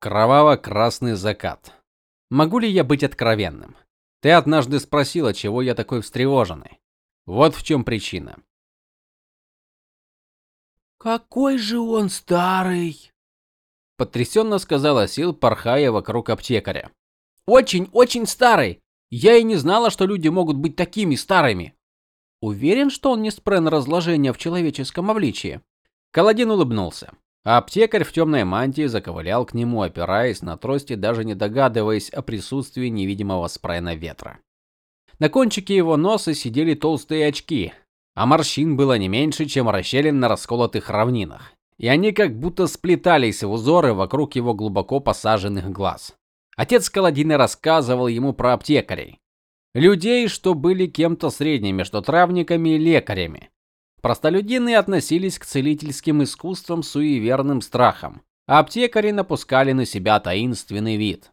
Кроваво-красный закат. Могу ли я быть откровенным? Ты однажды спросила, чего я такой встревоженный. Вот в чем причина. Какой же он старый, потрясенно сказала Сил, порхая вокруг аптекаря. Очень-очень старый. Я и не знала, что люди могут быть такими старыми. Уверен, что он не спрен разложения в человеческом обличии. Каладин улыбнулся. А аптекарь в темной мантии заковылял к нему, опираясь на трости, даже не догадываясь о присутствии невидимого спрена ветра. На кончике его носа сидели толстые очки, а морщин было не меньше, чем расщелин на расколотых равнинах, и они как будто сплетались в узоры вокруг его глубоко посаженных глаз. Отец Каладина рассказывал ему про аптекарей, людей, что были кем-то средним между травниками и лекарями, Простолюдины относились к целительским искусствам с суеверным страхом, а аптекари напускали на себя таинственный вид.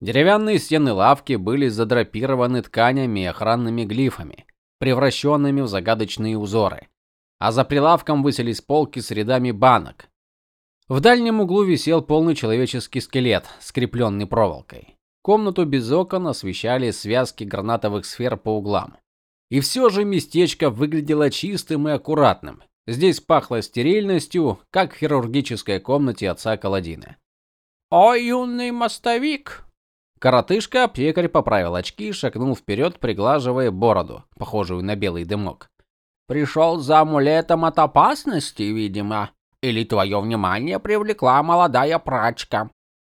Деревянные стены лавки были задрапированы тканями и охранными глифами, превращенными в загадочные узоры, а за прилавком высились полки с рядами банок. В дальнем углу висел полный человеческий скелет, скрепленный проволокой. Комнату без окон освещали связки гранатовых сфер по углам. И все же местечко выглядело чистым и аккуратным. Здесь пахло стерильностью, как в хирургической комнате отца Каладина. "О, юный мостовик!" Коротышка аптекарь поправил очки и шагнул вперед, приглаживая бороду, похожую на белый дымок. Пришел за амулетом от опасности, видимо, или твое внимание привлекла молодая прачка.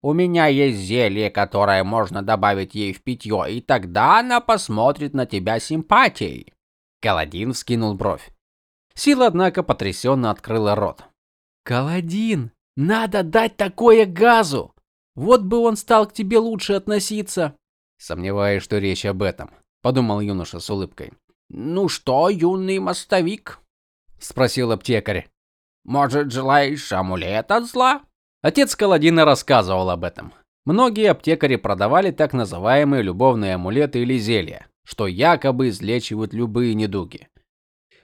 У меня есть зелье, которое можно добавить ей в питье, и тогда она посмотрит на тебя симпатией. Каладин вскинул бровь. Сила, однако, потрясенно открыла рот. Каладин, надо дать такое газу. Вот бы он стал к тебе лучше относиться. Сомневаюсь, что речь об этом, подумал юноша с улыбкой. Ну что, юный мостовик? спросил аптекарь. Может, желаешь амулет от зла? Отец Каладина рассказывал об этом. Многие аптекари продавали так называемые любовные амулеты или зелья, что якобы излечивают любые недуги.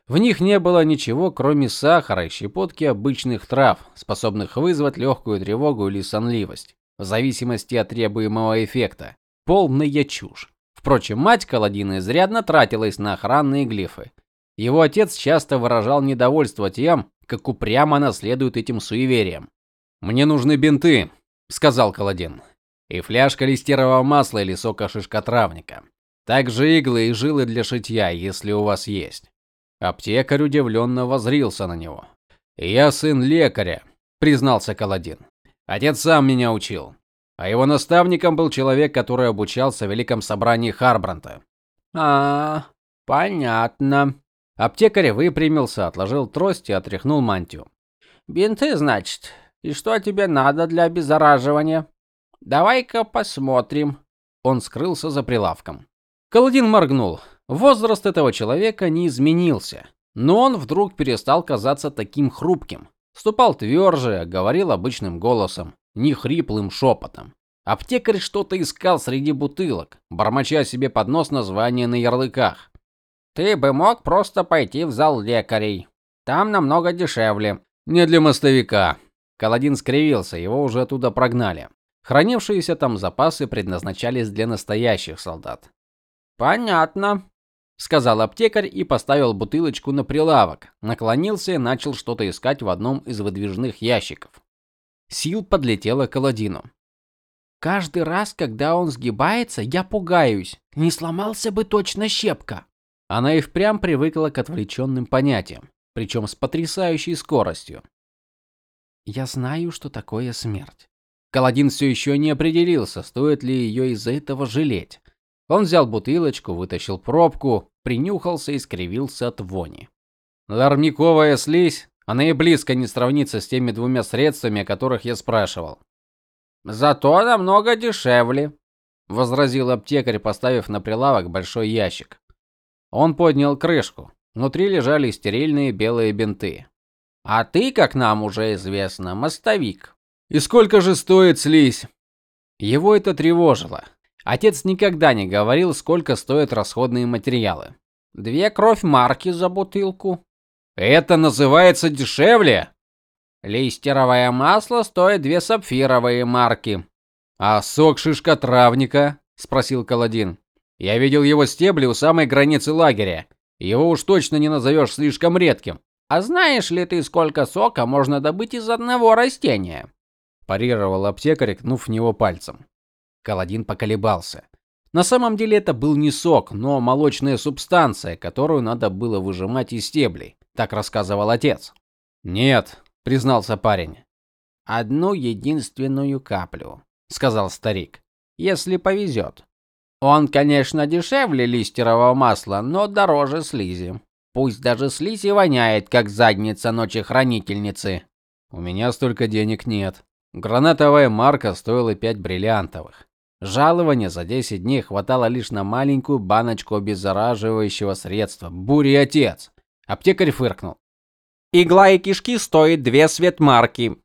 В них не было ничего, кроме сахара и щепотки обычных трав, способных вызвать легкую тревогу или сонливость, в зависимости от требуемого эффекта. Полная чушь. Впрочем, мать Каладина изрядно тратилась на охранные глифы. Его отец часто выражал недовольство тем, как упрямо наследует этим суевериям. Мне нужны бинты, сказал Каладин. И фляжка листерового масла или сока шишкотравника. Также иглы и жилы для шитья, если у вас есть. Аптекарь удивленно воззрился на него. "Я сын лекаря", признался Каладин. "Отец сам меня учил, а его наставником был человек, который обучался в великом собрании Харбранта". "А, понятно". Аптекарь выпрямился, отложил трость и отряхнул мантию. "Бинты, значит? И что тебе надо для обеззараживания? Давай-ка посмотрим. Он скрылся за прилавком. Каладин моргнул. Возраст этого человека не изменился, но он вдруг перестал казаться таким хрупким. Ступал тверже, говорил обычным голосом, не хриплым шепотом. Аптекарь что-то искал среди бутылок, бормоча себе под нос названия на ярлыках. Ты бы мог просто пойти в зал лекарей. Там намного дешевле. Не для мостовика, Каладин скривился, его уже оттуда прогнали. Хранившиеся там запасы предназначались для настоящих солдат. Понятно, сказал аптекарь и поставил бутылочку на прилавок. Наклонился и начал что-то искать в одном из выдвижных ящиков. Сил подлетела к Аладдину. Каждый раз, когда он сгибается, я пугаюсь. Не сломался бы точно щепка. Она и впрямь привыкла к отвлеченным понятиям, причем с потрясающей скоростью. Я знаю, что такое смерть. Каладин все еще не определился, стоит ли ее из-за этого жалеть. Он взял бутылочку, вытащил пробку, принюхался и скривился от вони. Лармиковая слизь, она и близко не сравнится с теми двумя средствами, о которых я спрашивал. Зато намного дешевле, возразил аптекарь, поставив на прилавок большой ящик. Он поднял крышку. Внутри лежали стерильные белые бинты. А ты, как нам уже известно, мостовик. И сколько же стоит слизь? Его это тревожило. Отец никогда не говорил, сколько стоят расходные материалы. Две кровь марки за бутылку. Это называется дешевле? Листеровое масло стоит две сапфировые марки. А сок шишка травника? спросил Каладин. Я видел его стебли у самой границы лагеря. Его уж точно не назовешь слишком редким. А знаешь ли ты, сколько сока можно добыть из одного растения? парировал аптекарь, кнув в него пальцем. Каладин поколебался. На самом деле это был не сок, но молочная субстанция, которую надо было выжимать из стеблей, так рассказывал отец. Нет, признался парень. Одну единственную каплю, сказал старик. Если повезет. Он, конечно, дешевле листерового масла, но дороже слизи. Пусть даже слизь и воняет, как задница ночи хранительницы. У меня столько денег нет. Гранатовая марка стоила пять бриллиантовых. Жалования за 10 дней хватало лишь на маленькую баночку обеззараживающего средства. Буря отец. Аптекарь фыркнул. Игла и кишки стоят две светмарки.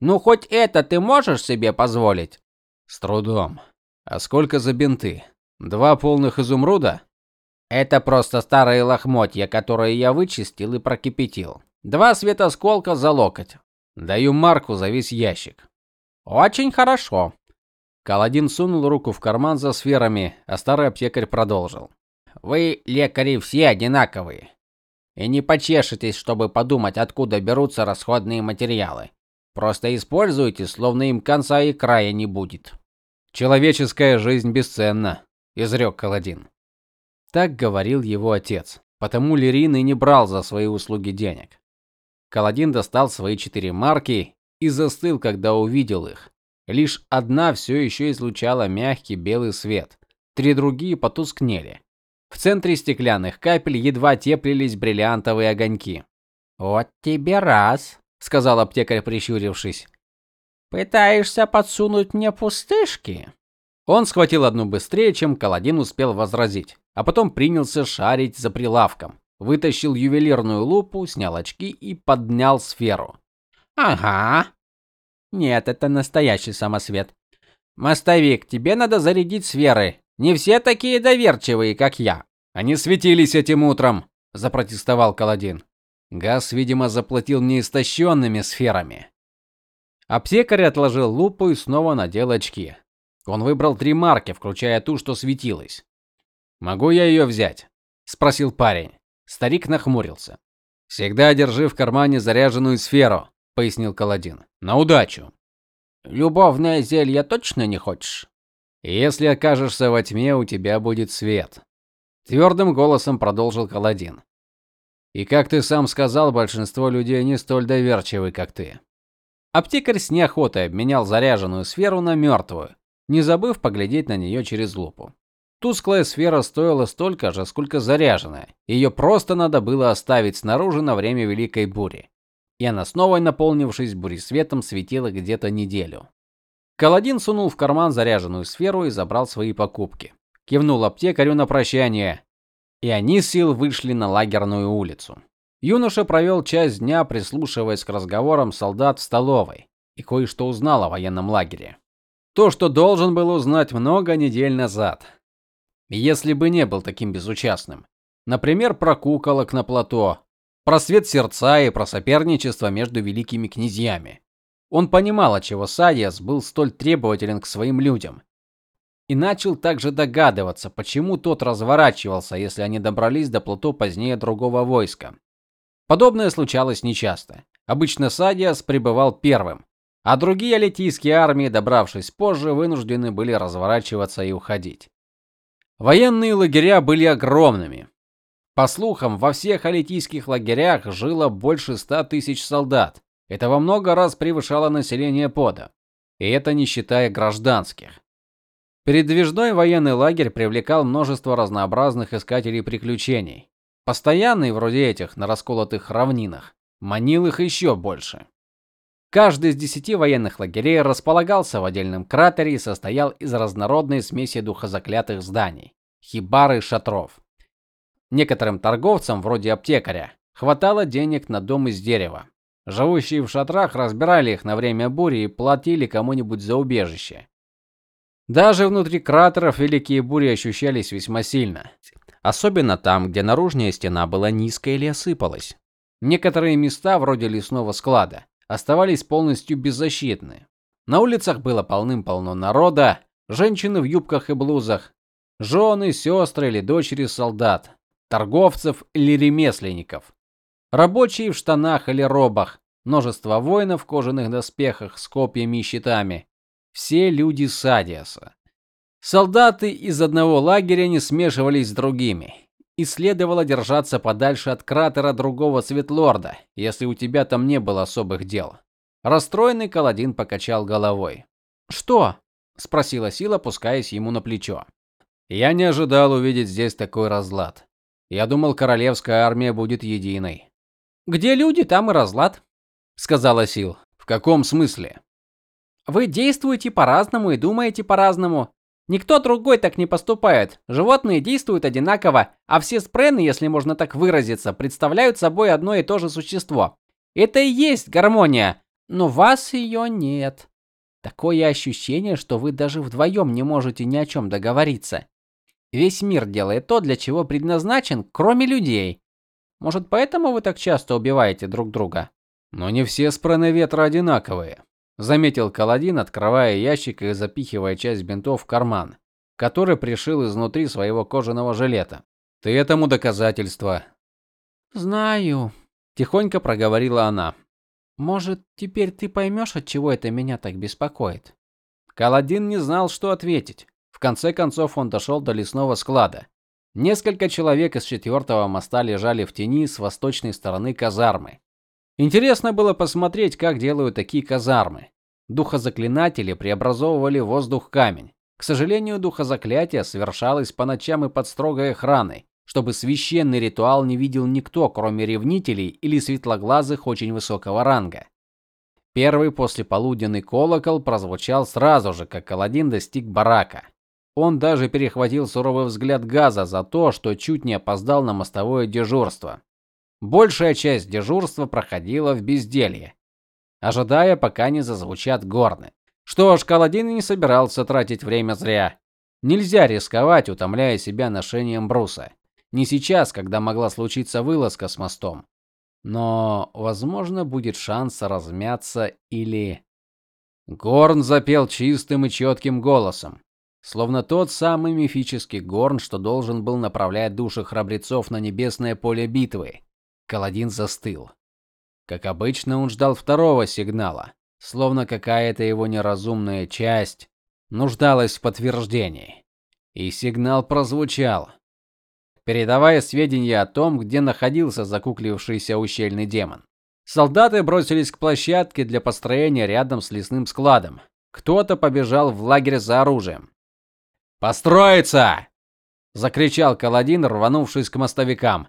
Ну хоть это ты можешь себе позволить? С трудом. А сколько за бинты? Два полных изумруда? Это просто старые лохмотья, которые я вычистил и прокипятил. Два светосколка за локоть. Даю марку за весь ящик. Очень хорошо. Каладин сунул руку в карман за сферами, а старый аптекарь продолжил. Вы, лекари, все одинаковые. И не почешетесь, чтобы подумать, откуда берутся расходные материалы. Просто используйте, словно им конца и края не будет. Человеческая жизнь бесценна, изрек Каладин. Так говорил его отец, потому Лерин и не брал за свои услуги денег. Каладин достал свои четыре марки и застыл, когда увидел их. Лишь одна все еще излучала мягкий белый свет, три другие потускнели. В центре стеклянных капель едва теплились бриллиантовые огоньки. "Вот тебе раз", сказал аптекарь, прищурившись. "Пытаешься подсунуть мне пустышки?" Он схватил одну быстрее, чем Каладин успел возразить, а потом принялся шарить за прилавком. Вытащил ювелирную лупу, снял очки и поднял сферу. Ага, нет, это настоящий самосвет. Мостовик, тебе надо зарядить сферы. Не все такие доверчивые, как я. Они светились этим утром, запротестовал Каладин. Газ, видимо, заплатил мне истощенными сферами. Аптекарь отложил лупу и снова надел очки. Он выбрал три марки, включая ту, что светилась. "Могу я ее взять?" спросил парень. Старик нахмурился. "Всегда держи в кармане заряженную сферу", пояснил Каладин. На удачу. Любовное зелье точно не хочешь? Если окажешься во тьме, у тебя будет свет, твердым голосом продолжил Каладин. И как ты сам сказал, большинство людей не столь доверчивы, как ты. Аптекарь с неохотой обменял заряженную сферу на мертвую, не забыв поглядеть на нее через лупу. Тусклая сфера стоила столько же, сколько заряженная. Ее просто надо было оставить снаружи на время великой бури и она снова, наполнившись буресветом, светила где-то неделю. Каладин сунул в карман заряженную сферу и забрал свои покупки. Кивнул аптекарю на прощание, и они с сил вышли на лагерную улицу. Юноша провел часть дня, прислушиваясь к разговорам солдат в столовой, и кое-что узнал о военном лагере. То, что должен был узнать много недель назад. Если бы не был таким безучастным. Например, про куколок на плато, про свет сердца и про соперничество между великими князьями. Он понимал, отчего Садиас был столь требователен к своим людям. И начал также догадываться, почему тот разворачивался, если они добрались до плато позднее другого войска. Подобное случалось нечасто. Обычно Садиас прибывал первым, а другие алитийские армии, добравшись позже, вынуждены были разворачиваться и уходить. Военные лагеря были огромными. По слухам, во всех алитийских лагерях жило больше ста тысяч солдат. Это во много раз превышало население пода. И это не считая гражданских. Передвижной военный лагерь привлекал множество разнообразных искателей приключений. Постоянный, вроде этих, на расколотых равнинах, манил их еще больше. Каждый из десяти военных лагерей располагался в отдельном кратере и состоял из разнородной смеси духозаклятых зданий, хибар и шатров. Некоторым торговцам, вроде аптекаря, хватало денег на дом из дерева. Живущие в шатрах разбирали их на время бури и платили кому-нибудь за убежище. Даже внутри кратеров великие бури ощущались весьма сильно, особенно там, где наружная стена была низкой или осыпалась. Некоторые места, вроде лесного склада, оставались полностью беззащитны. На улицах было полным-полно народа, женщины в юбках и блузах, жены, сестры или дочери солдат, торговцев или ремесленников, рабочие в штанах или робах, множество воинов в кожаных доспехах с копьями и щитами. Все люди Садиаса. Солдаты из одного лагеря не смешивались с другими. И следовало держаться подальше от кратера другого Светлорда, если у тебя там не было особых дел. Расстроенный Каладин покачал головой. "Что?" спросила Сила, опускаясь ему на плечо. "Я не ожидал увидеть здесь такой разлад. Я думал, королевская армия будет единой". "Где люди, там и разлад", сказала Сил. "В каком смысле?" "Вы действуете по-разному и думаете по-разному. Никто другой так не поступает. Животные действуют одинаково, а все спрены, если можно так выразиться, представляют собой одно и то же существо. Это и есть гармония, но вас ее нет. Такое ощущение, что вы даже вдвоем не можете ни о чем договориться. Весь мир делает то, для чего предназначен, кроме людей. Может, поэтому вы так часто убиваете друг друга? Но не все спрены ветра одинаковые заметил Каладин, открывая ящик и запихивая часть бинтов в карман, который пришил изнутри своего кожаного жилета. Ты этому доказательство. Знаю, тихонько проговорила она. Может, теперь ты поймешь, от чего это меня так беспокоит? Каладин не знал, что ответить. В конце концов он дошел до лесного склада. Несколько человек из четвертого моста лежали в тени с восточной стороны казармы. Интересно было посмотреть, как делают такие казармы. Духозаклинатели преобразовывали воздух в камень. К сожалению, духозаклятие совершалось по ночам и под строгой охраной, чтобы священный ритуал не видел никто, кроме ревнителей или светлоглазых очень высокого ранга. Первый послеполуденный колокол прозвучал сразу же, как Аладдин достиг барака. Он даже перехватил суровый взгляд Газа за то, что чуть не опоздал на мостовое дежурство. Большая часть дежурства проходила в безделье, ожидая, пока не зазвучат горны. Что ж, Каладин не собирался тратить время зря. Нельзя рисковать, утомляя себя ношением бруса. Не сейчас, когда могла случиться вылазка с мостом. Но, возможно, будет шанс размяться или Горн запел чистым и четким голосом, словно тот самый мифический горн, что должен был направлять души храбрецов на небесное поле битвы. Каладин застыл. Как обычно, он ждал второго сигнала, словно какая-то его неразумная часть нуждалась в подтверждении. И сигнал прозвучал, передавая сведения о том, где находился закуклившийся ущельный демон. Солдаты бросились к площадке для построения рядом с лесным складом. Кто-то побежал в лагерь за оружием. "Построиться!" закричал Каладин, рванувшись к мостовикам.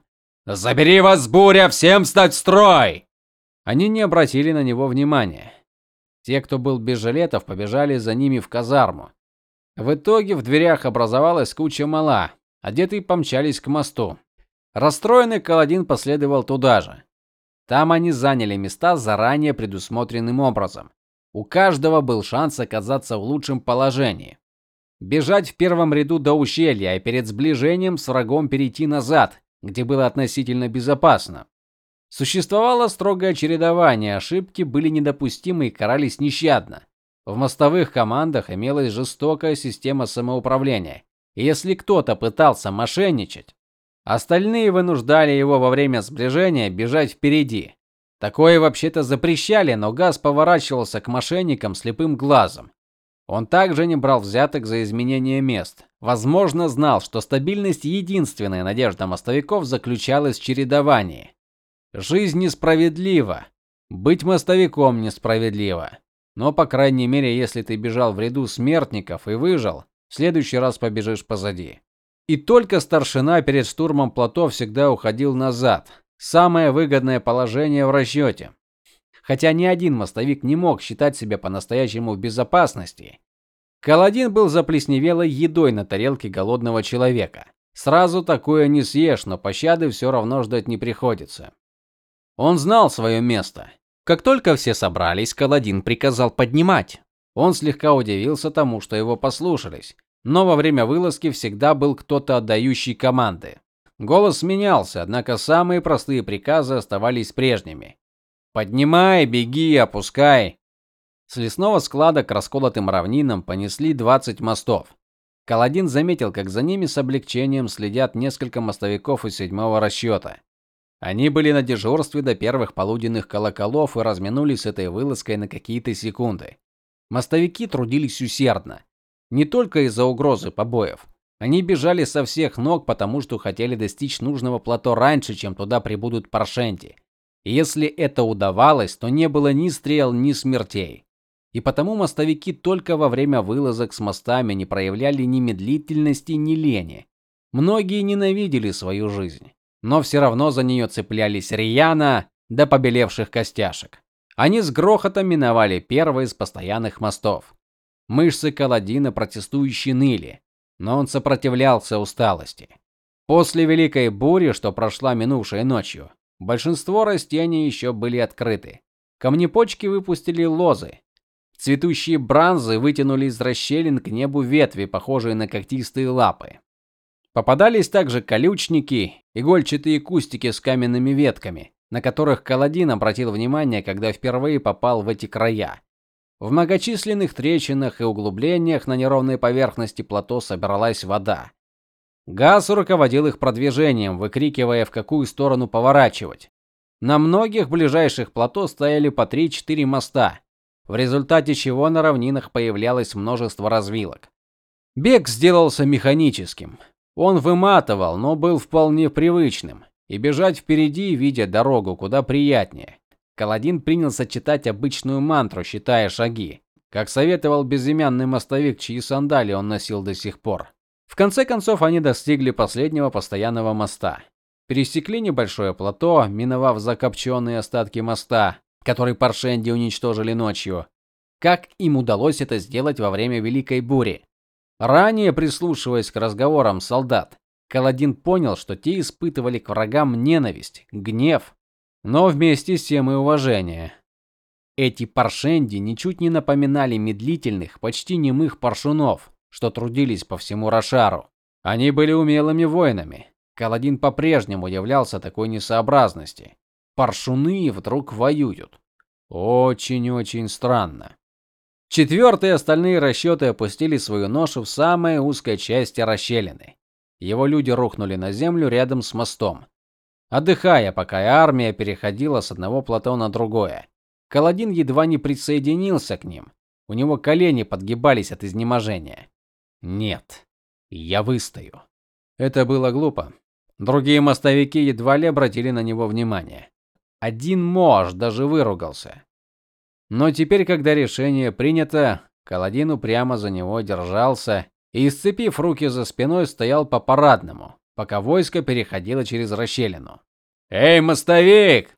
Забери вас, буря, всем стать в строй. Они не обратили на него внимания. Те, кто был без жилетов, побежали за ними в казарму. В итоге в дверях образовалась куча мала. Одетые помчались к мосту. Расстроенный Каладин последовал туда же. Там они заняли места заранее предусмотренным образом. У каждого был шанс оказаться в лучшем положении. Бежать в первом ряду до ущелья, и перед сближением с врагом перейти назад, где было относительно безопасно. Существовало строгое чередование, ошибки были недопустимы и карались нещадно. В мостовых командах имелась жестокая система самоуправления. И если кто-то пытался мошенничать, остальные вынуждали его во время сближения бежать впереди. Такое вообще-то запрещали, но Газ поворачивался к мошенникам слепым глазом. Он также не брал взяток за изменение мест. Возможно, знал, что стабильность единственная надежда мостовиков заключалась в чередовании. Жизнь несправедлива. Быть мостовиком несправедливо. Но по крайней мере, если ты бежал в ряду смертников и выжил, в следующий раз побежишь позади. И только старшина перед штурмом плато всегда уходил назад. Самое выгодное положение в расчете хотя ни один мостовик не мог считать себя по-настоящему в безопасности. Каладин был заплесневелой едой на тарелке голодного человека. Сразу такое не съешь, но пощады все равно ждать не приходится. Он знал свое место. Как только все собрались, Каладин приказал поднимать. Он слегка удивился тому, что его послушались, но во время вылазки всегда был кто-то отдающий команды. Голос менялся, однако самые простые приказы оставались прежними. Поднимай, беги, опускай. С лесного склада к расколотым равнинам понесли 20 мостов. Каладин заметил, как за ними с облегчением следят несколько мостовиков из седьмого расчета. Они были на дежурстве до первых полуденных колоколов и разминулись с этой вылазкой на какие-то секунды. Мостовики трудились усердно, не только из-за угрозы побоев. Они бежали со всех ног, потому что хотели достичь нужного плато раньше, чем туда прибудут паршенти. Если это удавалось, то не было ни стрел, ни смертей. И потому мостовики только во время вылазок с мостами не проявляли ни медлительности, ни лени. Многие ненавидели свою жизнь, но все равно за нее цеплялись рьяно до побелевших костяшек. Они с грохотом миновали первый из постоянных мостов. Мышцы Каладина протестующе ныли, но он сопротивлялся усталости. После великой бури, что прошла минувшей ночью, большинство растений еще были открыты. Камнепочки выпустили лозы, Цветущие бранзы вытянули из расщелин к небу ветви, похожие на когтистые лапы. Попадались также колючники, игольчатые кустики с каменными ветками, на которых Каладин обратил внимание, когда впервые попал в эти края. В многочисленных трещинах и углублениях на неровной поверхности плато собиралась вода. Газ руководил их продвижением, выкрикивая, в какую сторону поворачивать. На многих ближайших плато стояли по 3-4 моста, в результате чего на равнинах появлялось множество развилок. Бег сделался механическим. Он выматывал, но был вполне привычным, и бежать впереди, видя дорогу, куда приятнее. Каладин принялся читать обычную мантру, считая шаги, как советовал безымянный мостовик, чьи сандали он носил до сих пор. В конце концов они достигли последнего постоянного моста. Пересекли небольшое плато, миновав закопченные остатки моста, который паршенди уничтожили ночью. Как им удалось это сделать во время великой бури? Ранее прислушиваясь к разговорам солдат, Каладин понял, что те испытывали к врагам ненависть, гнев, но вместе с тем и уважение. Эти паршенди ничуть не напоминали медлительных, почти немых паршунов, что трудились по всему Рошару. Они были умелыми воинами. Каладин по-прежнему являлся такой несообразности паршуны вдруг воюют. Очень-очень странно. Четвертый и остальные расчеты опустили свою ношу в самой узкой части расщелины. Его люди рухнули на землю рядом с мостом, отдыхая, пока армия переходила с одного плато на другое. Каладин едва не присоединился к ним. У него колени подгибались от изнеможения. Нет. Я выстою. Это было глупо. Другие мостовики едва ли обратили на него внимание. Один мож даже выругался. Но теперь, когда решение принято, Каладин упрямо за него держался и, сцепив руки за спиной, стоял по парадному, пока войско переходило через расщелину. "Эй, мостовик!"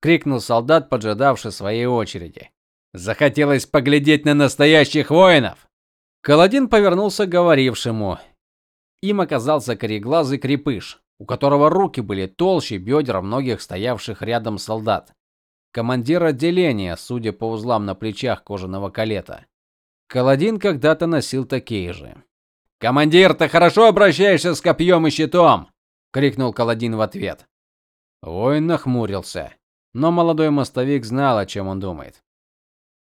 крикнул солдат, поджидавший своей очереди. Захотелось поглядеть на настоящих воинов. Каладин повернулся к говорившему. Им оказался кореглазый крепыш, у которого руки были толще бедер многих стоявших рядом солдат. Командир отделения, судя по узлам на плечах кожаного калета. Каладин когда-то носил такие же. "Командир, ты хорошо обращаешься с копьем и щитом", крикнул Каладин в ответ. Воин нахмурился, но молодой мостовик знал, о чем он думает.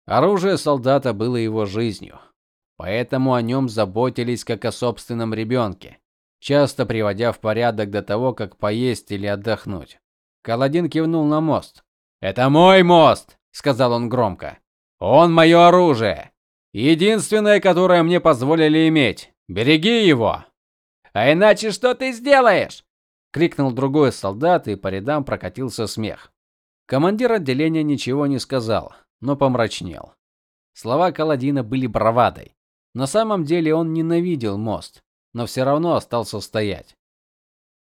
Оружие солдата было его жизнью, поэтому о нем заботились как о собственном ребенке часто приводя в порядок до того, как поесть или отдохнуть. Каладин кивнул на мост. "Это мой мост", сказал он громко. "Он мое оружие, единственное, которое мне позволили иметь. Береги его". "А иначе что ты сделаешь?" крикнул другой солдат, и по рядам прокатился смех. Командир отделения ничего не сказал, но помрачнел. Слова Каладина были бравадой. На самом деле он ненавидел мост но все равно остался стоять.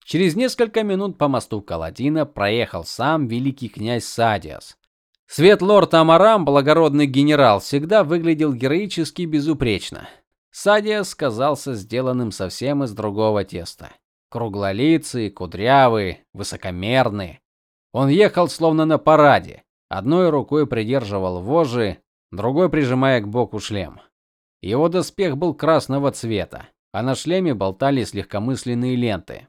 Через несколько минут по мосту Каладина проехал сам великий князь Садиас. Светлорд Амарам, благородный генерал, всегда выглядел героически безупречно. Садиас казался сделанным совсем из другого теста. Круглолицый, кудрявый, высокомерный. Он ехал словно на параде, одной рукой придерживал вожжи, другой прижимая к боку шлем. Его доспех был красного цвета, а на шлеме болтались легкомысленные ленты.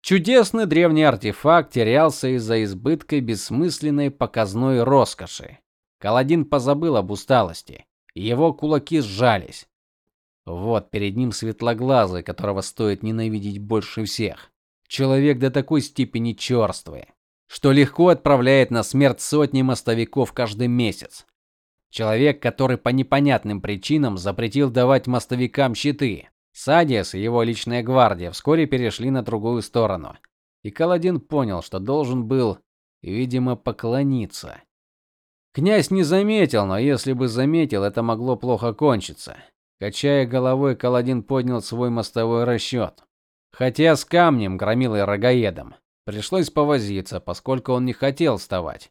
Чудесный древний артефакт терялся из-за избытка бессмысленной показной роскоши. Каладин позабыл об усталости. Его кулаки сжались. Вот перед ним светлоглазый, которого стоит ненавидеть больше всех. Человек до такой степени черствый, что легко отправляет на смерть сотни мостовиков каждый месяц. Человек, который по непонятным причинам запретил давать мостовикам щиты. Садиас и его личная гвардия вскоре перешли на другую сторону. И Каладин понял, что должен был, видимо, поклониться. Князь не заметил, но если бы заметил, это могло плохо кончиться. Качая головой, Каладин поднял свой мостовой расчет. Хотя с камнем, громилой рогаедом, пришлось повозиться, поскольку он не хотел вставать.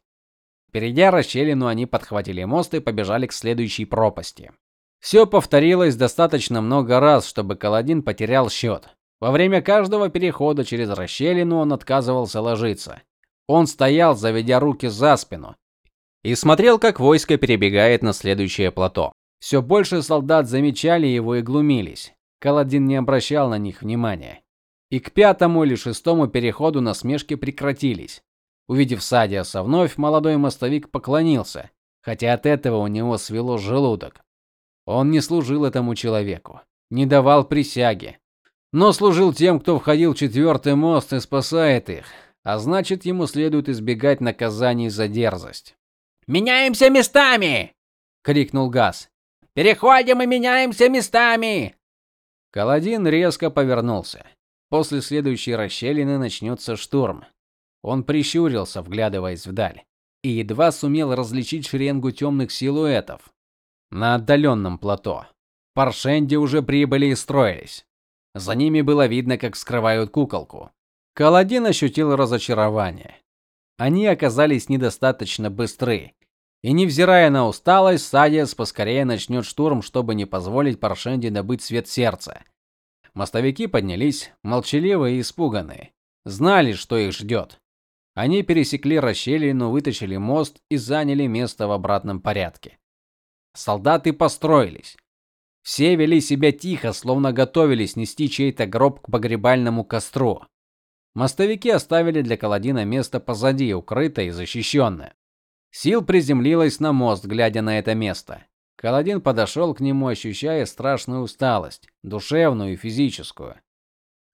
Перейдя расщелину, они подхватили мост и побежали к следующей пропасти. Все повторилось достаточно много раз, чтобы Каладин потерял счет. Во время каждого перехода через расщелину он отказывался ложиться. Он стоял, заведя руки за спину, и смотрел, как войско перебегает на следующее плато. Все больше солдат замечали его и глумились. Каладин не обращал на них внимания. И к пятому или шестому переходу насмешки прекратились. Увидев Садиаса вновь, молодой мостовик поклонился, хотя от этого у него свело желудок. Он не служил этому человеку, не давал присяги, но служил тем, кто входил в четвертый мост и спасает их, а значит, ему следует избегать наказаний за дерзость. Меняемся местами, крикнул Газ. Переходим и меняемся местами. Каладин резко повернулся. После следующей расщелины начнется штурм. Он прищурился, вглядываясь вдаль, и едва сумел различить шеренгу темных силуэтов на отдаленном плато. Паршенди уже прибыли и строились. За ними было видно, как скрывают куколку. Каладин ощутил разочарование. Они оказались недостаточно быстры, и невзирая на усталость, Садиас поскорее начнет штурм, чтобы не позволить Паршенди добыть свет сердца. Мостовики поднялись, молчаливые и испуганные, знали, что их ждет. Они пересекли расщелину, вытащили мост и заняли место в обратном порядке. Солдаты построились. Все вели себя тихо, словно готовились нести чей-то гроб к погребальному костру. Мостовики оставили для Каладина место позади, укрытое и защищенное. Сил приземлилась на мост, глядя на это место. Каладин подошел к нему, ощущая страшную усталость, душевную и физическую.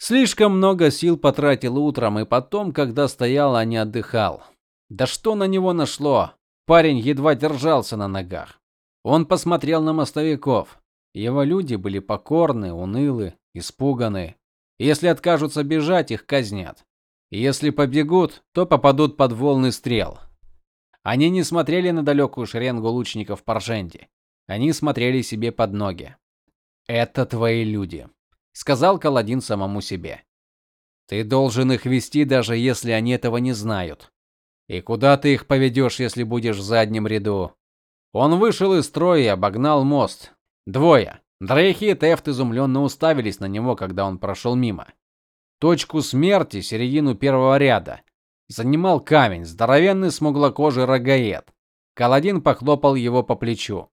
Слишком много сил потратил утром и потом, когда стоял, а не отдыхал. Да что на него нашло? Парень едва держался на ногах. Он посмотрел на мостовиков. Его люди были покорны, унылы, испуганы. Если откажутся бежать, их казнят. Если побегут, то попадут под волны стрел. Они не смотрели на далекую шеренгу лучников Парженди. Они смотрели себе под ноги. Это твои люди, сказал Каладин самому себе. Ты должен их вести, даже если они этого не знают. И куда ты их поведешь, если будешь в заднем ряду? Он вышел из строя и обогнал мост. Двое. Дрейхи и Тефт изумленно уставились на него, когда он прошел мимо. Точку смерти, середину первого ряда, занимал камень, здоровенный смуглокожий рогаед. Каладин похлопал его по плечу.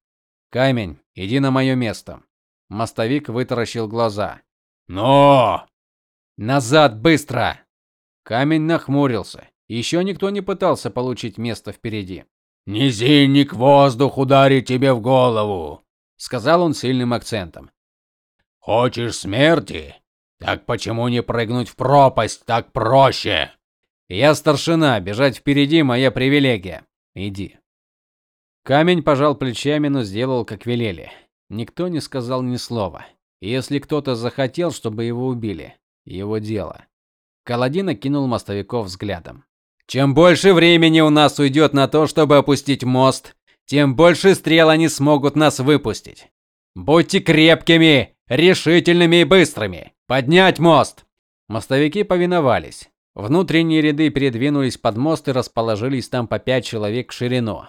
Камень, иди на мое место. Мостовик вытаращил глаза. Но! Назад быстро. Камень нахмурился. Еще никто не пытался получить место впереди. Низинник воздух ударит тебе в голову, сказал он сильным акцентом. Хочешь смерти? Так почему не прыгнуть в пропасть, так проще? Я старшина, бежать впереди моя привилегия. Иди. Камень пожал плечами, но сделал, как велели. Никто не сказал ни слова. Если кто-то захотел, чтобы его убили, его дело. Каладин окинул мостовиков взглядом. Чем больше времени у нас уйдет на то, чтобы опустить мост, тем больше стрел они смогут нас выпустить. Будьте крепкими, решительными и быстрыми. Поднять мост. Мостовики повиновались. Внутренние ряды передвинулись под мост и расположились там по пять человек в ширину.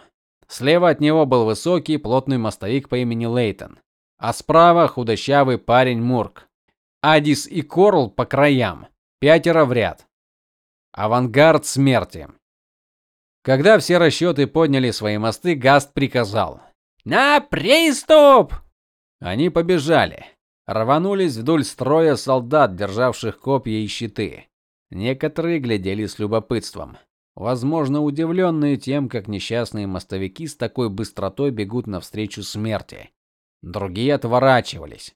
Слева от него был высокий, плотный мостовик по имени Лейтон, а справа худощавый парень Мурк. Адис и Корл по краям, пятеро в ряд. Авангард смерти. Когда все расчеты подняли свои мосты, Гаст приказал: "На приступ!" Они побежали, рванулись вдоль строя солдат, державших копья и щиты. Некоторые глядели с любопытством. возможно, удивленные тем, как несчастные мостовики с такой быстротой бегут навстречу смерти. Другие отворачивались.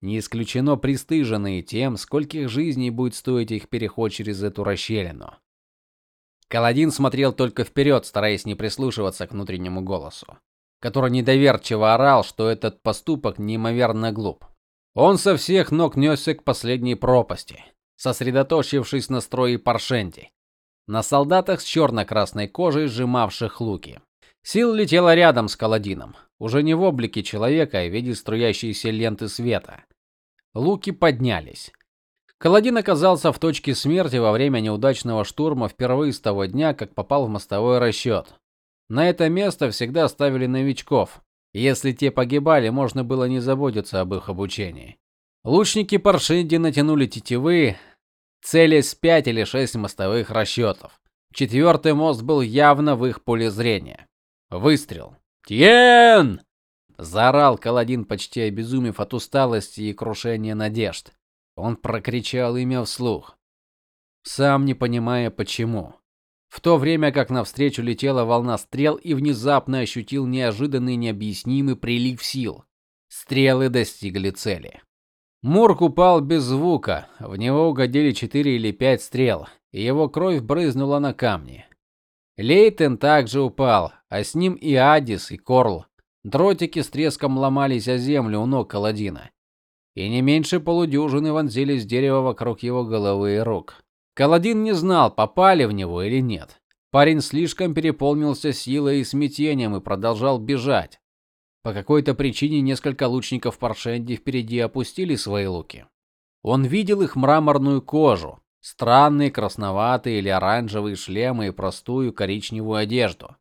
Не исключено пристыженные тем, скольких жизней будет стоить их переход через эту расщелину. Каладин смотрел только вперед, стараясь не прислушиваться к внутреннему голосу, который недоверчиво орал, что этот поступок неимоверно глуп. Он со всех ног несся к последней пропасти, сосредоточившись на строе Паршенти, на солдатах с черно красной кожей, сжимавших луки. Сил летела рядом с Каладином, уже не в облике человека, а в виде струящейся ленты света. Луки поднялись. Каладин оказался в точке смерти во время неудачного штурма впервые с того дня, как попал в мостовой расчет. На это место всегда ставили новичков. Если те погибали, можно было не заботиться об их обучении. Лучники Паршинди натянули тетивы, целясь пять или шесть мостовых расчетов. Четвертый мост был явно в их поле зрения. Выстрел. "Тьен!" заорал Каладин, почти обезумев от усталости и крушения надежд. Он прокричал имя вслух, сам не понимая почему. В то время как навстречу летела волна стрел и внезапно ощутил неожиданный необъяснимый прилив сил. Стрелы достигли цели. Мурк упал без звука. В него угодили четыре или пять стрел, и его кровь брызнула на камни. Лейтен также упал, а с ним и Адис, и Корл. Дротики с треском ломались о землю у ног Каладина и не меньше полудюжины вонзились дерево вокруг его головы и рук. Каладин не знал, попали в него или нет. Парень слишком переполнился силой и смятением и продолжал бежать. По какой-то причине несколько лучников Паршенди впереди опустили свои луки. Он видел их мраморную кожу, странные красноватые или оранжевые шлемы и простую коричневую одежду.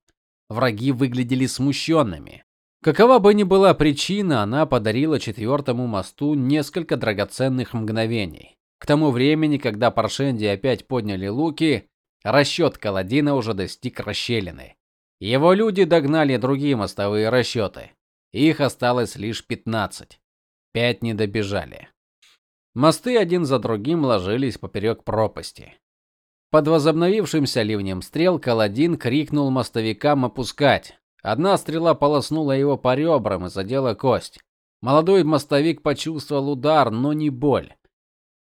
Враги выглядели смущенными. Какова бы ни была причина, она подарила четвертому мосту несколько драгоценных мгновений. К тому времени, когда Паршенди опять подняли луки, расчет Каладина уже достиг расщелины. Его люди догнали другие мостовые расчеты. Их осталось лишь 15. Пять не добежали. Мосты один за другим ложились поперек пропасти. Под возобновившимся ливнем стрел Каладин крикнул мостовикам опускать. Одна стрела полоснула его по ребрам и задела кость. Молодой мостовик почувствовал удар, но не боль.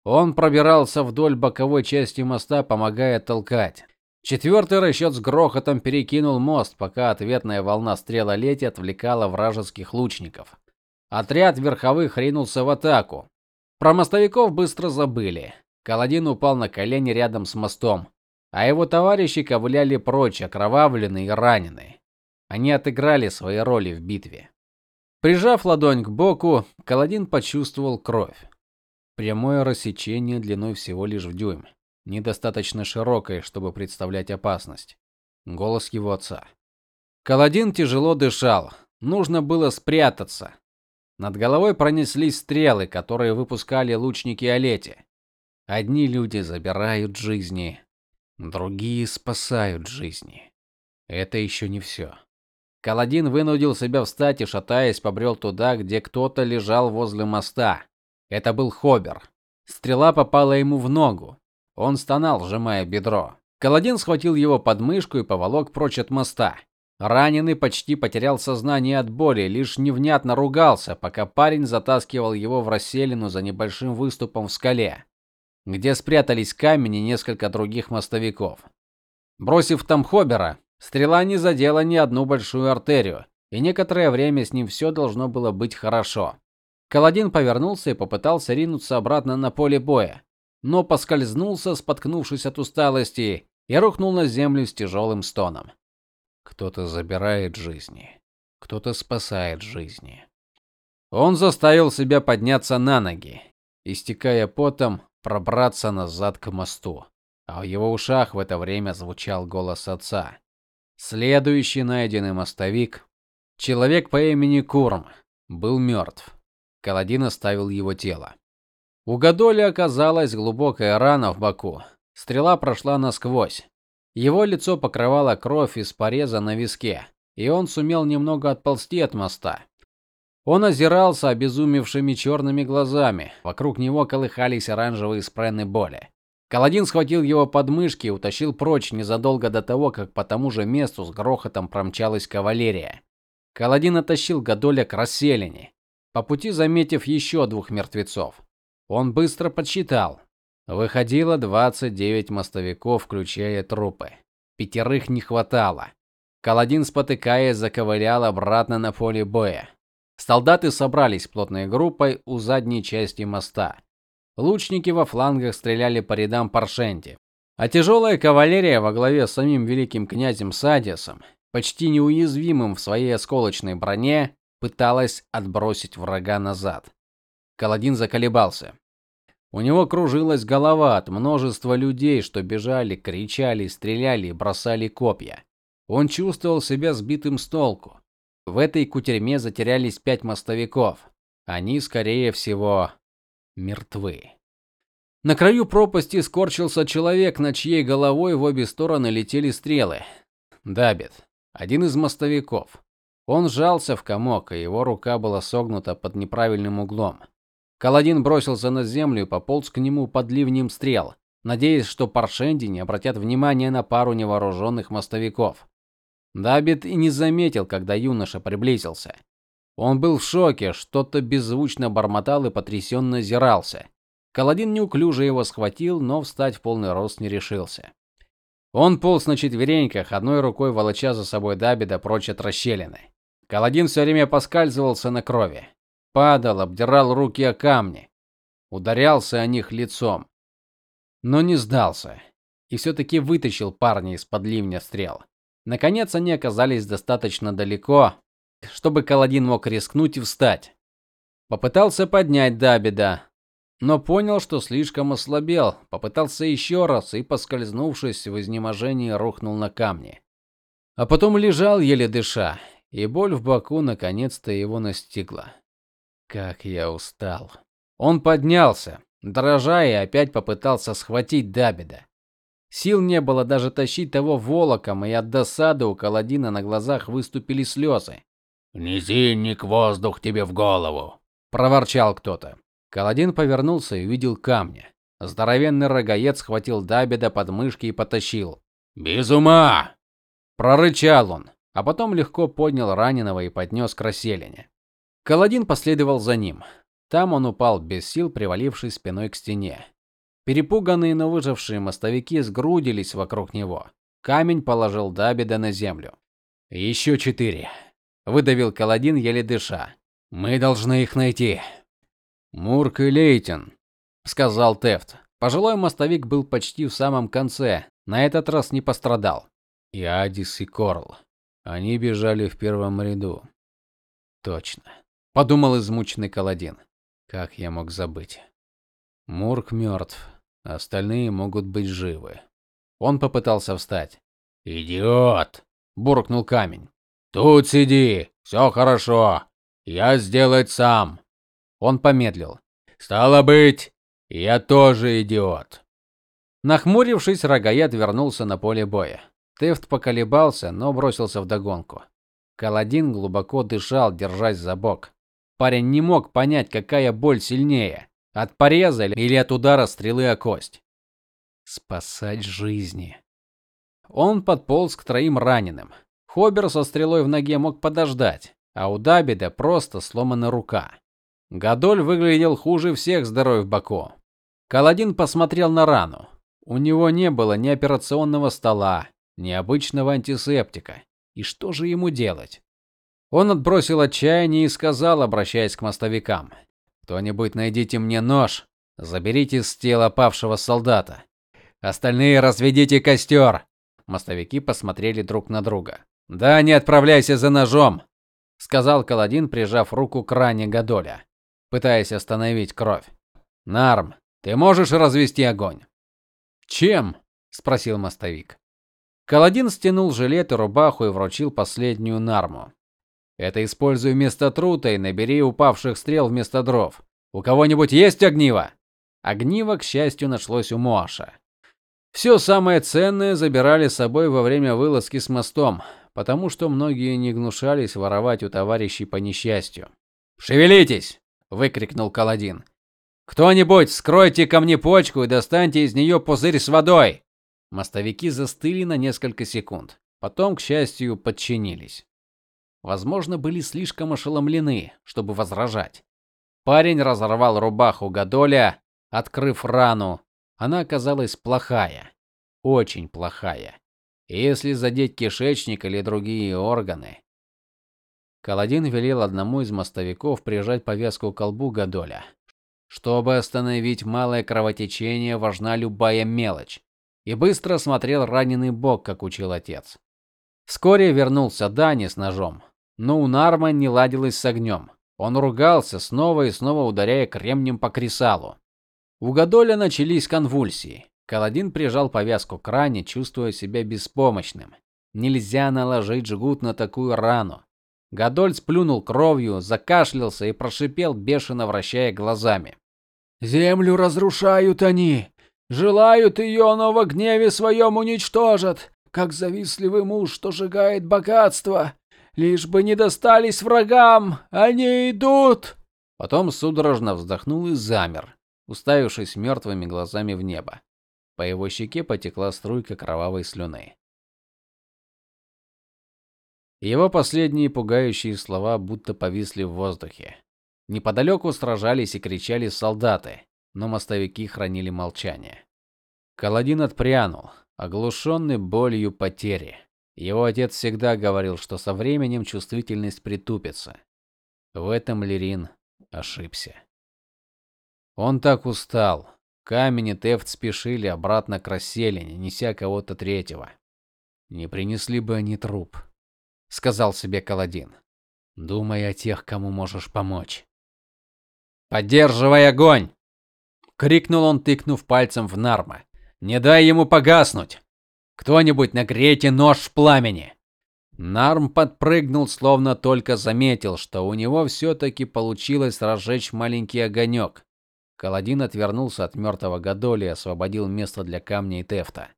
Он пробирался вдоль боковой части моста, помогая толкать. Четвертый расчет с грохотом перекинул мост, пока ответная волна стрелолетия отвлекала вражеских лучников. Отряд верховых ринулся в атаку. Про мостовиков быстро забыли. Каладин упал на колени рядом с мостом, а его товарищи ковыляли прочь, окровавленные и раненые. Они отыграли свои роли в битве. Прижав ладонь к боку, Каладин почувствовал кровь. Прямое рассечение длиной всего лишь в дюйм, недостаточно широкое, чтобы представлять опасность. Голос его отца. Каладин тяжело дышал. Нужно было спрятаться. Над головой пронеслись стрелы, которые выпускали лучники Олети. Одни люди забирают жизни, другие спасают жизни. Это еще не все. Каладин вынудил себя встать и шатаясь побрел туда, где кто-то лежал возле моста. Это был Хобер. Стрела попала ему в ногу. Он стонал, сжимая бедро. Каладин схватил его под мышку и поволок прочь от моста. Раненый почти потерял сознание от боли, лишь невнятно ругался, пока парень затаскивал его в расселину за небольшим выступом в скале, где спрятались камень и несколько других мостовиков. Бросив там Хобера, Стрела не задела ни одну большую артерию, и некоторое время с ним все должно было быть хорошо. Каладин повернулся и попытался ринуться обратно на поле боя, но поскользнулся, споткнувшись от усталости, и рухнул на землю с тяжелым стоном. Кто-то забирает жизни, кто-то спасает жизни. Он заставил себя подняться на ноги, истекая потом, пробраться назад к мосту. А в его ушах в это время звучал голос отца. Следующий найденный мостовик, человек по имени Курм, был мертв. Каладин оставил его тело. У Гадоли оказалась глубокая рана в боку. Стрела прошла насквозь. Его лицо покрывало кровь из пореза на виске, и он сумел немного отползти от моста. Он озирался обезумевшими черными глазами. Вокруг него колыхались оранжевые спрены боли. Каладин схватил его под мышки и утащил прочь незадолго до того, как по тому же месту с грохотом промчалась кавалерия. Каладин оттащил Гадоля к расселине, по пути заметив еще двух мертвецов. Он быстро подсчитал. Выходило 29 мостовиков, включая трупы. Пятерых не хватало. Каладин, спотыкаясь, заковылял обратно на поле боя. Солдаты собрались плотной группой у задней части моста. Лучники во флангах стреляли по рядам Паршенти, а тяжелая кавалерия во главе с самим великим князем Садисом, почти неуязвимым в своей осколочной броне, пыталась отбросить врага назад. Каладин заколебался. У него кружилась голова от множества людей, что бежали, кричали, стреляли и бросали копья. Он чувствовал себя сбитым с толку. В этой кутерьме затерялись пять мостовиков. Они, скорее всего, мертвы. На краю пропасти скорчился человек, на чьей головой в обе стороны летели стрелы. Дабит, один из мостовиков. Он сжался в комок, и его рука была согнута под неправильным углом. Каладин бросился на землю и пополз к нему под ливнем стрел, надеясь, что паршенди не обратят внимания на пару невооруженных мостовиков. Дабит и не заметил, когда юноша приблизился. Он был в шоке, что-то беззвучно бормотал и потрясенно озирался. Каладин неуклюже его схватил, но встать в полный рост не решился. Он полз на четвереньках, одной рукой волоча за собой Дабида прочь от расщелины. Каладин все время поскальзывался на крови, падал, обдирал руки о камни, ударялся о них лицом, но не сдался и все таки вытащил парня из-под ливня стрел. Наконец они оказались достаточно далеко, чтобы Каладин мог рискнуть и встать. Попытался поднять Дабида, но понял, что слишком ослабел. Попытался еще раз и, поскользнувшись в изнеможении, рухнул на камни. А потом лежал еле дыша, и боль в боку наконец-то его настигла. Как я устал. Он поднялся, дрожа, и опять попытался схватить Дабида. Сил не было даже тащить того волоком, и от досады у Каладина на глазах выступили слезы. "Низинник, воздух тебе в голову", проворчал кто-то. Каладин повернулся и увидел камни. Здоровенный рогаец схватил Дабида под мышки и потащил. "Без ума!" прорычал он, а потом легко поднял раненого и поднес к расселине. Каладин последовал за ним. Там он упал без сил, привалившись спиной к стене. Перепуганные, но выжившие мостовики сгрудились вокруг него. Камень положил Дабида на землю. «Еще четыре», выдавил Каладин, еле дыша. Мы должны их найти. Мурк и Лейтен, сказал Тефт. Пожилой мостовик был почти в самом конце, на этот раз не пострадал. И Адис и Корл. Они бежали в первом ряду. Точно, подумал измученный Каладин. Как я мог забыть? Мурк мертв. Остальные могут быть живы. Он попытался встать. "Идиот", буркнул камень. "Тут сиди. все хорошо. Я сделать сам". Он помедлил. "Стало быть, я тоже идиот". Нахмурившись, Рогаед вернулся на поле боя. Тефт поколебался, но бросился в догонку. Каладин глубоко дышал, держась за бок. Парень не мог понять, какая боль сильнее от пореза или от удара стрелы о кость. Спасать жизни. Он подполз к троим раненым. Хобер со стрелой в ноге мог подождать, а у Дабида просто сломана рука. Гадоль выглядел хуже всех здоровый в боку. Каладин посмотрел на рану. У него не было ни операционного стола, ни обычного антисептика. И что же ему делать? Он отбросил отчаяние и сказал, обращаясь к мостовикам: кто-нибудь найдите мне нож, заберите с тела павшего солдата. Остальные разведите костер!» Мостовики посмотрели друг на друга. "Да не отправляйся за ножом", сказал Каладин, прижав руку к ране Гадоля, пытаясь остановить кровь. "Нарм, ты можешь развести огонь?" "Чем?" спросил мостовик. Каладин стянул жилет и рубаху и вручил последнюю Нарму. Это используй вместо трута и набери упавших стрел вместо дров. У кого-нибудь есть огниво? Огниво, к счастью, нашлось у Моаша. Все самое ценное забирали с собой во время вылазки с мостом, потому что многие не гнушались воровать у товарищей по несчастью. "Шевелитесь!" выкрикнул Каладин. Кто-нибудь, скройте ко мне почку и достаньте из нее пузырь с водой. Мостовики застыли на несколько секунд, потом, к счастью, подчинились. Возможно, были слишком ошеломлены, чтобы возражать. Парень разорвал рубаху Гадоля, открыв рану. Она оказалась плохая, очень плохая. Если задеть кишечник или другие органы, Каладин велел одному из мостовиков прижать повязку к колбу Гадоля. Чтобы остановить малое кровотечение, важна любая мелочь. И быстро осмотрел раненый бок, как учил отец. Вскоре вернулся Дани с ножом, но у Нарма не ладилось с огнем. Он ругался, снова и снова ударяя кремнем по кресалу. У Гадоля начались конвульсии. Каладин прижал повязку к ране, чувствуя себя беспомощным. Нельзя наложить жгут на такую рану. Гадоль сплюнул кровью, закашлялся и прошипел, бешено вращая глазами. Землю разрушают они, желают ее, но во гневе своем уничтожат, как завистливый муж, что сжигает богатство. Лишь бы не достались врагам, они идут. Потом судорожно вздохнул и замер, уставившись мертвыми глазами в небо. По его щеке потекла струйка кровавой слюны. Его последние пугающие слова будто повисли в воздухе. Неподалеку сражались и кричали солдаты, но мостовики хранили молчание. Каладин отпрянул, оглушенный болью потери. Его отец всегда говорил, что со временем чувствительность притупится. В этом Лерин ошибся. Он так устал, Камень и Тефт спешили обратно к расселине, неся кого-то третьего. Не принесли бы они труп, сказал себе Каладин. Думай о тех, кому можешь помочь. Поддерживай огонь, крикнул он, тыкнув пальцем в Нарма. Не дай ему погаснуть. Кто-нибудь нагрейте нож в пламени. Нарм подпрыгнул, словно только заметил, что у него все таки получилось разжечь маленький огонек. Каладин отвернулся от мертвого Гадоли и освободил место для камня и Тефта.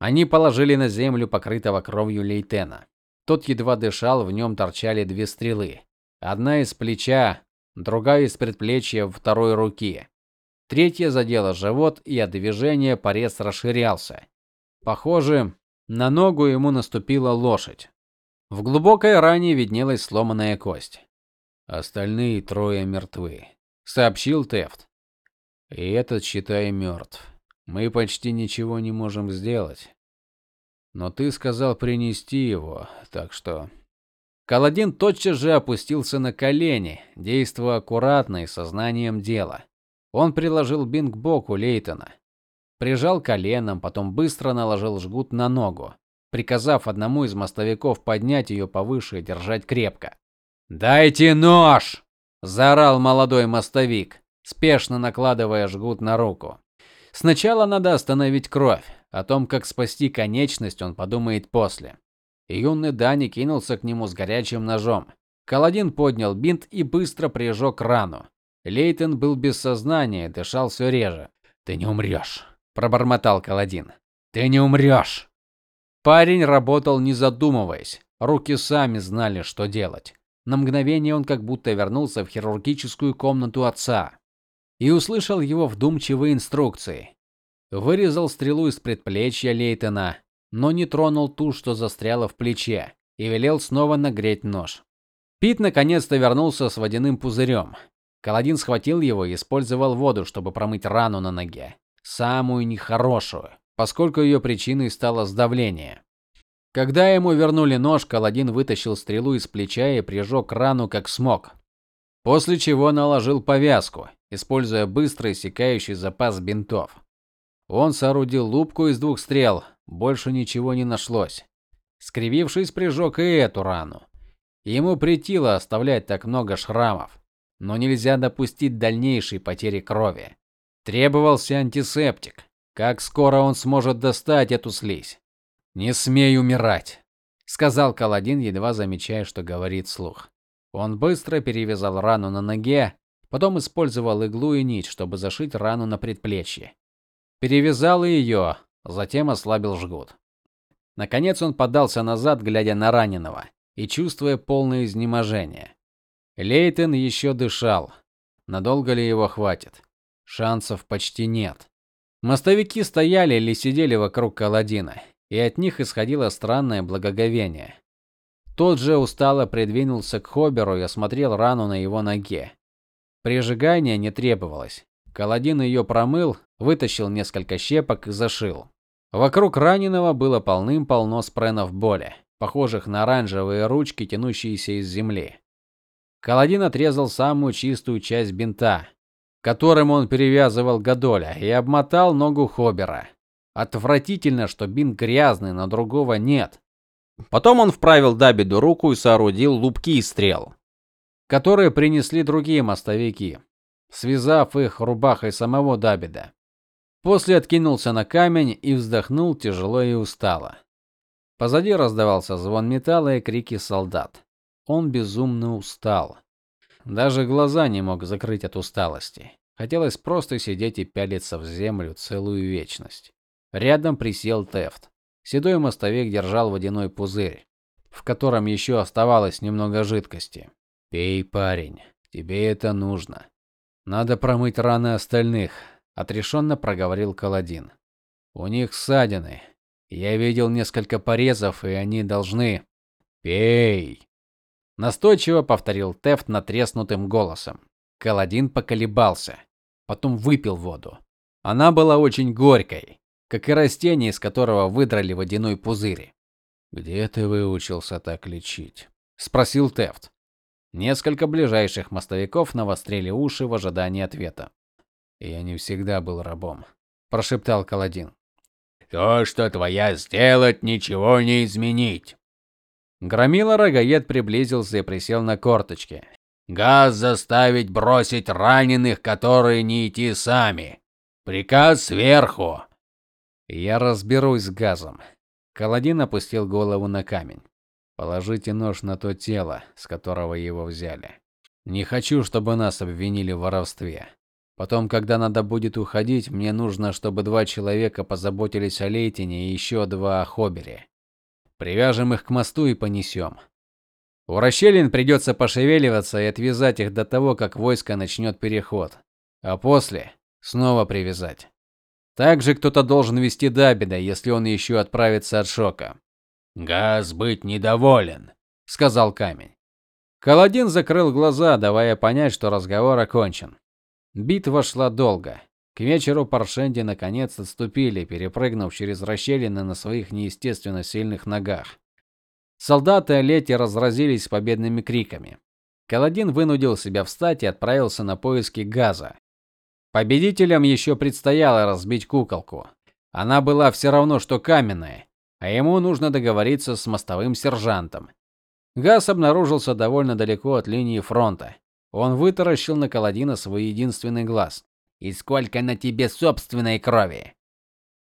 Они положили на землю покрытого кровью Лейтена. Тот едва дышал, в нем торчали две стрелы. Одна из плеча, другая из предплечья второй руки. Третья задела живот, и от движения порез расширялся. Похоже, на ногу ему наступила лошадь. В глубокой ране виднелась сломанная кость. Остальные трое мертвы сообщил Тефт. И этот, считай, мертв. Мы почти ничего не можем сделать. Но ты сказал принести его, так что Каладин тотчас же опустился на колени, действуя аккуратно и сознанием дела. Он приложил бинт к боку Лейтона, прижал коленом, потом быстро наложил жгут на ногу, приказав одному из мостовиков поднять ее повыше и держать крепко. "Дайте нож!" заорал молодой мостовик, спешно накладывая жгут на руку. Сначала надо остановить кровь. О том, как спасти конечность, он подумает после. Юный Дани кинулся к нему с горячим ножом. Каладин поднял бинт и быстро прижег рану. Лейтен был без сознания, дышал все реже. "Ты не умрешь», – пробормотал Каладин. "Ты не умрешь!» Парень работал не задумываясь. Руки сами знали, что делать. На мгновение он как будто вернулся в хирургическую комнату отца и услышал его вдумчивые инструкции. Вырезал стрелу из предплечья Лейтона, но не тронул ту, что застряла в плече, и велел снова нагреть нож. Пит наконец-то вернулся с водяным пузырем. Каладин схватил его и использовал воду, чтобы промыть рану на ноге, самую нехорошую, поскольку ее причиной стало сдавление. Когда ему вернули нож, Каладин вытащил стрелу из плеча и прижег рану как смог. После чего наложил повязку, используя быстрый иссякающий запас бинтов. Он соорудил лупку из двух стрел, больше ничего не нашлось. Скривившись, прижег и эту рану. Ему претило оставлять так много шрамов, но нельзя допустить дальнейшей потери крови. Требовался антисептик. Как скоро он сможет достать эту слизь? Не смей умирать, сказал Каладин, едва замечая, что говорит слух. Он быстро перевязал рану на ноге, потом использовал иглу и нить, чтобы зашить рану на предплечье. Перевязал ее, затем ослабил жгут. Наконец он подался назад, глядя на раненого и чувствуя полное изнеможение. Лейтен еще дышал, Надолго ли его хватит? Шансов почти нет. Мостовики стояли или сидели вокруг Каладина, и от них исходило странное благоговение. Тот же устало придвинулся к Хоберу и осмотрел рану на его ноге. Прижигания не требовалось. Каладин ее промыл, вытащил несколько щепок и зашил. Вокруг раненого было полным-полно спренов боли, похожих на оранжевые ручки, тянущиеся из земли. Каладин отрезал самую чистую часть бинта, которым он перевязывал Гадоля, и обмотал ногу Хобера. Отвратительно, что бинт грязный, но другого нет. Потом он вправил Дабиду руку и соорудил лупки из стрел, которые принесли другие мостовики, связав их рубахой самого Дабида. После откинулся на камень и вздохнул тяжело и устало. Позади раздавался звон металла и крики солдат. Он безумно устал. Даже глаза не мог закрыть от усталости. Хотелось просто сидеть и пялиться в землю целую вечность. Рядом присел Тефт. Седой мостовик держал водяной пузырь, в котором еще оставалось немного жидкости. "Пей, парень, тебе это нужно. Надо промыть раны остальных", отрешенно проговорил Каладин. "У них ссадины. Я видел несколько порезов, и они должны Пей!" Настойчиво повторил Тефт натреснутым голосом. Каладин поколебался, потом выпил воду. Она была очень горькой, как и растение, из которого выдрали водяной пузырь. "Где ты выучился так лечить?" спросил Тефт. Несколько ближайших мостовиков навострили уши в ожидании ответа. "Я не всегда был рабом", прошептал Каладин. "То, что твоя сделать, ничего не изменить". Громила рогаед приблизился и присел на корточки. Газ заставить бросить раненых, которые не идти сами. Приказ сверху. Я разберусь с газом. Каладин опустил голову на камень. Положите нож на то тело, с которого его взяли. Не хочу, чтобы нас обвинили в воровстве. Потом, когда надо будет уходить, мне нужно, чтобы два человека позаботились о Лейтине и еще два о Хобере. Привяжем их к мосту и понесем. У расщелин придется пошевеливаться и отвязать их до того, как войско начнет переход, а после снова привязать. Также кто-то должен вести Дабида, если он еще отправится от шока. Газ быть недоволен, сказал камень. Каладин закрыл глаза, давая понять, что разговор окончен. Битва шла долго. К вечеру Паршенди наконец отступили, перепрыгнув через расщелины на своих неестественно сильных ногах. Солдаты Олети разразились победными криками. Каладин вынудил себя встать и отправился на поиски газа. Победителям еще предстояло разбить куколку. Она была все равно что каменная, а ему нужно договориться с мостовым сержантом. Газ обнаружился довольно далеко от линии фронта. Он вытаращил на Каладина свой единственный глаз. "И сколько на тебе собственной крови?"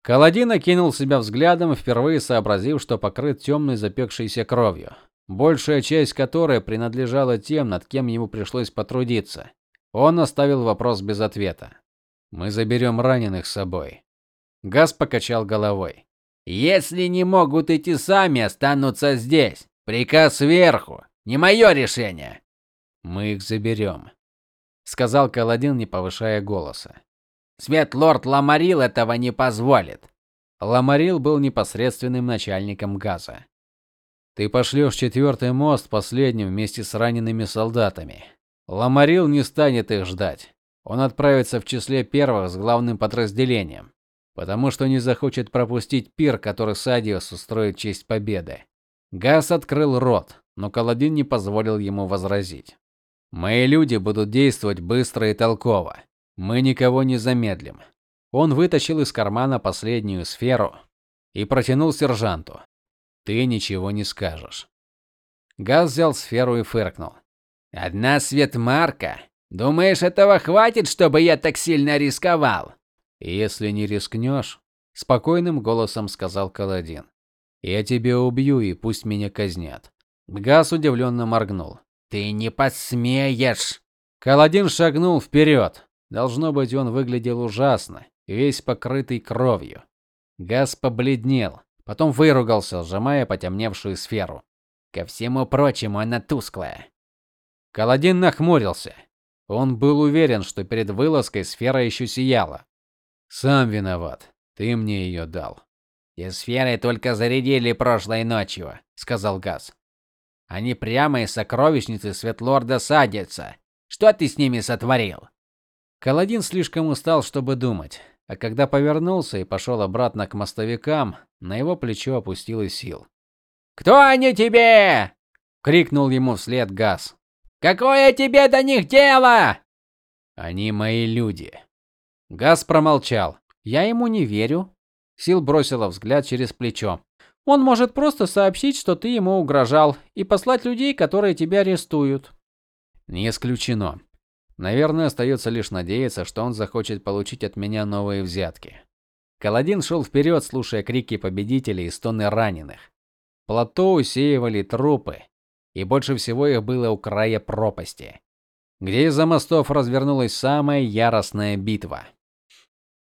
Каладин окинул себя взглядом, впервые сообразив, что покрыт темной запекшейся кровью, большая часть которой принадлежала тем, над кем ему пришлось потрудиться. Он оставил вопрос без ответа. Мы заберем раненых с собой. Газ покачал головой. Если не могут идти сами, останутся здесь. Приказ сверху. Не мое решение. Мы их заберем», — сказал Каладин, не повышая голоса. Светлорд Ламарил этого не позволит. Ламарил был непосредственным начальником газа. Ты пошлешь четвертый мост последним вместе с ранеными солдатами. Ламарил не станет их ждать. Он отправится в числе первых с главным подразделением, потому что не захочет пропустить пир, который Садиус устроит в честь победы. Гас открыл рот, но Каладин не позволил ему возразить. Мои люди будут действовать быстро и толково. Мы никого не замедлим. Он вытащил из кармана последнюю сферу и протянул сержанту. Ты ничего не скажешь. Газ взял сферу и фыркнул. Одна светмарка. Думаешь, этого хватит, чтобы я так сильно рисковал? Если не рискнешь, спокойным голосом сказал Каладин. Я тебя убью и пусть меня казнят. Газ удивленно моргнул. Ты не посмеешь. Каладин шагнул вперед. Должно быть, он выглядел ужасно, весь покрытый кровью. Газ побледнел, потом выругался, сжимая потемневшую сферу. Ко всему прочему, она тусклая. Каладин нахмурился. Он был уверен, что перед вылазкой сфера еще сияла. Сам виноват. Ты мне ее дал. Те сферы только зарядили прошлой ночью, сказал Газ. Они прямо из сокровищницы Светлорда садятся. Что ты с ними сотворил? Каладин слишком устал, чтобы думать, а когда повернулся и пошел обратно к мостовикам, на его плечо опустилась сил. "Кто они тебе?" крикнул ему вслед Газ. "Какое тебе до них дело?" "Они мои люди". Газ промолчал. "Я ему не верю", Сил бросила взгляд через плечо. Он может просто сообщить, что ты ему угрожал, и послать людей, которые тебя арестуют. Не исключено. Наверное, остается лишь надеяться, что он захочет получить от меня новые взятки. Каладин шел вперед, слушая крики победителей и стоны раненых. Плато усеивали трупы, и больше всего их было у края пропасти, где из-за мостов развернулась самая яростная битва.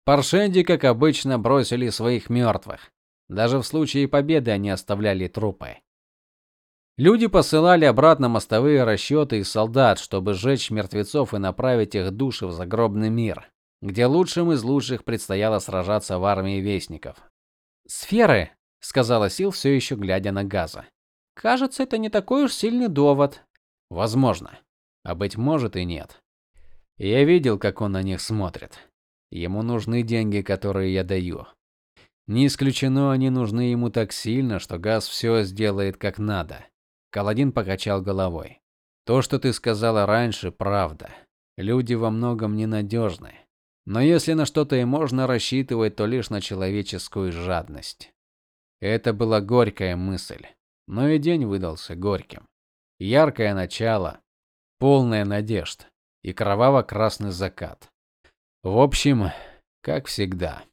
Паршенди, как обычно, бросили своих мертвых. Даже в случае победы они оставляли трупы. Люди посылали обратно мостовые расчеты из солдат, чтобы сжечь мертвецов и направить их души в загробный мир, где лучшим из лучших предстояло сражаться в армии вестников. "Сферы", сказала Сил, все еще глядя на Газа. "Кажется, это не такой уж сильный довод". "Возможно, а быть может и нет. Я видел, как он на них смотрит. Ему нужны деньги, которые я даю. Не исключено, они нужны ему так сильно, что Газ все сделает как надо. Каладин покачал головой. То, что ты сказала раньше, правда. Люди во многом ненадежны. Но если на что-то и можно рассчитывать, то лишь на человеческую жадность. Это была горькая мысль, но и день выдался горьким. Яркое начало, полное надежд и кроваво-красный закат. В общем, как всегда.